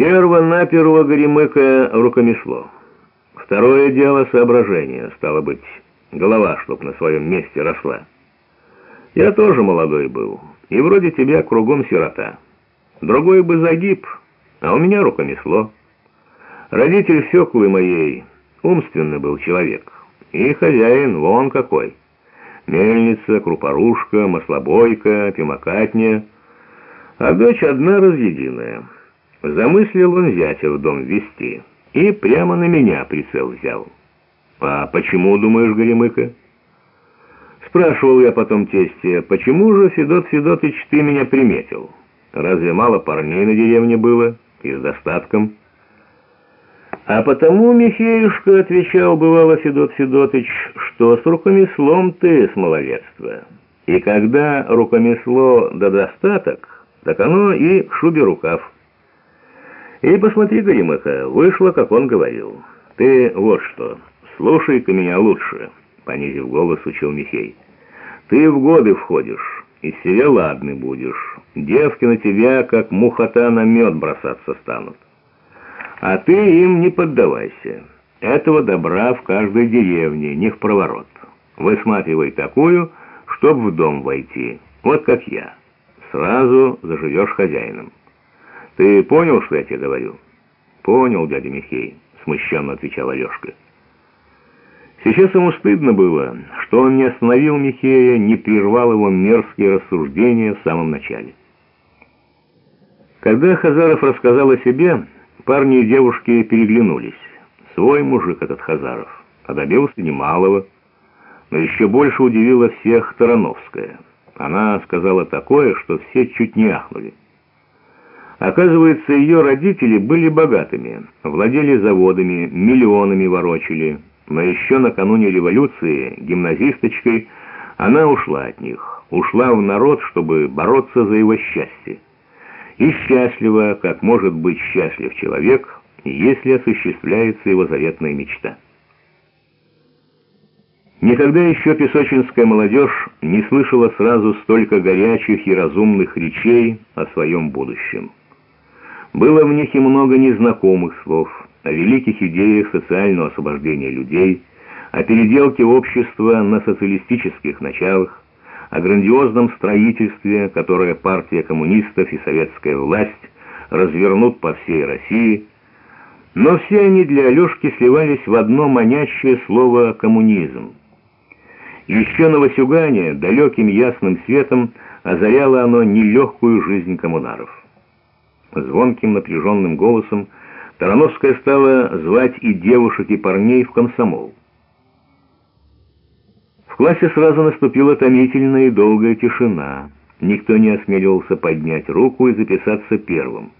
Перво-наперво Горемыка рукомесло. Второе дело соображение, стало быть, голова, чтоб на своем месте росла. Я тоже молодой был, и вроде тебя кругом сирота. Другой бы загиб, а у меня рукомесло. Родитель Феклы моей умственный был человек, и хозяин вон какой. Мельница, крупорушка, маслобойка, пимокатня, а дочь одна разъединая. Замыслил он зятя в дом вести и прямо на меня прицел взял. «А почему, думаешь, Горемыка?» Спрашивал я потом тесте, почему же, Федот Федотыч, ты меня приметил? Разве мало парней на деревне было? И с достатком? А потому, Михеюшка, отвечал бывало Федот Федотыч, что с рукомеслом ты с малолетства. И когда рукомесло да достаток, так оно и к шубе рукав. И посмотри, Горемыка, вышло, как он говорил. Ты вот что, слушай-ка меня лучше, понизив голос, учил Михей. Ты в годы входишь, и себе ладный будешь. Девки на тебя, как мухота на мед бросаться станут. А ты им не поддавайся. Этого добра в каждой деревне, не в проворот. Высматривай такую, чтоб в дом войти, вот как я. Сразу заживешь хозяином. «Ты понял, что я тебе говорю?» «Понял, дядя Михей», — смущенно отвечал Алешка. Сейчас ему стыдно было, что он не остановил Михея, не прервал его мерзкие рассуждения в самом начале. Когда Хазаров рассказал о себе, парни и девушки переглянулись. Свой мужик этот Хазаров, а добился немалого. Но еще больше удивила всех Тарановская. Она сказала такое, что все чуть не ахнули. Оказывается, ее родители были богатыми, владели заводами, миллионами ворочили, но еще накануне революции гимназисточкой она ушла от них, ушла в народ, чтобы бороться за его счастье. И счастлива, как может быть счастлив человек, если осуществляется его заветная мечта. Никогда еще песочинская молодежь не слышала сразу столько горячих и разумных речей о своем будущем. Было в них и много незнакомых слов, о великих идеях социального освобождения людей, о переделке общества на социалистических началах, о грандиозном строительстве, которое партия коммунистов и советская власть развернут по всей России, но все они для Алешки сливались в одно манящее слово «коммунизм». Еще на Васюгане далеким ясным светом озаряло оно нелегкую жизнь коммунаров. Звонким напряженным голосом Тарановская стала звать и девушек, и парней в комсомол. В классе сразу наступила томительная и долгая тишина. Никто не осмеливался поднять руку и записаться первым.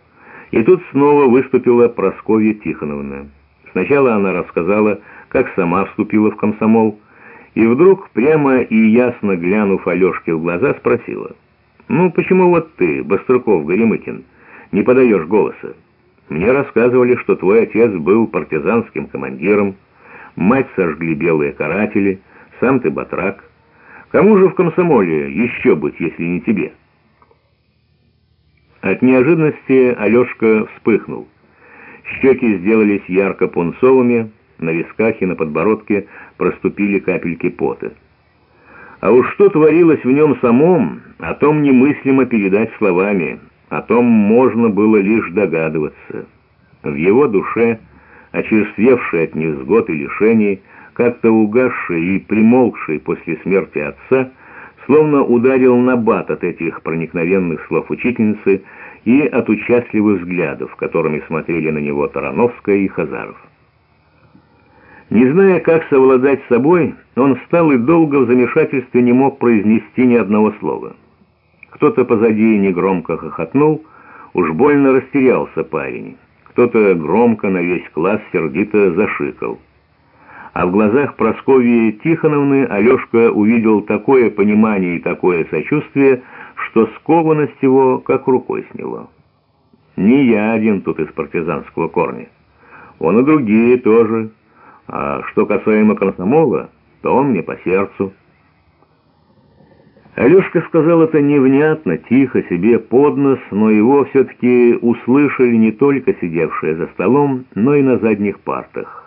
И тут снова выступила Прасковья Тихоновна. Сначала она рассказала, как сама вступила в комсомол, и вдруг, прямо и ясно глянув Алешке в глаза, спросила, «Ну, почему вот ты, Бастрыков-Горемыкин?» Не подаешь голоса. Мне рассказывали, что твой отец был партизанским командиром, мать сожгли белые каратели, сам ты батрак. Кому же в комсомоле еще быть, если не тебе?» От неожиданности Алешка вспыхнул. Щеки сделались ярко-пунцовыми, на висках и на подбородке проступили капельки пота. А уж что творилось в нем самом, о том немыслимо передать словами — о том можно было лишь догадываться. В его душе, очерствевший от невзгод и лишений, как-то угасший и примолкший после смерти отца, словно ударил на бат от этих проникновенных слов учительницы и от участливых взглядов, которыми смотрели на него Тарановская и Хазаров. Не зная, как совладать с собой, он встал и долго в замешательстве не мог произнести ни одного слова. Кто-то позади негромко хохотнул, уж больно растерялся парень. Кто-то громко на весь класс сердито зашикал. А в глазах Прасковьи Тихоновны Алешка увидел такое понимание и такое сочувствие, что скованность его как рукой сняло. Не я один тут из партизанского корня. Он и другие тоже. А что касаемо комсомола, то он мне по сердцу. Алешка сказал это невнятно, тихо, себе под нос, но его все-таки услышали не только сидевшие за столом, но и на задних партах.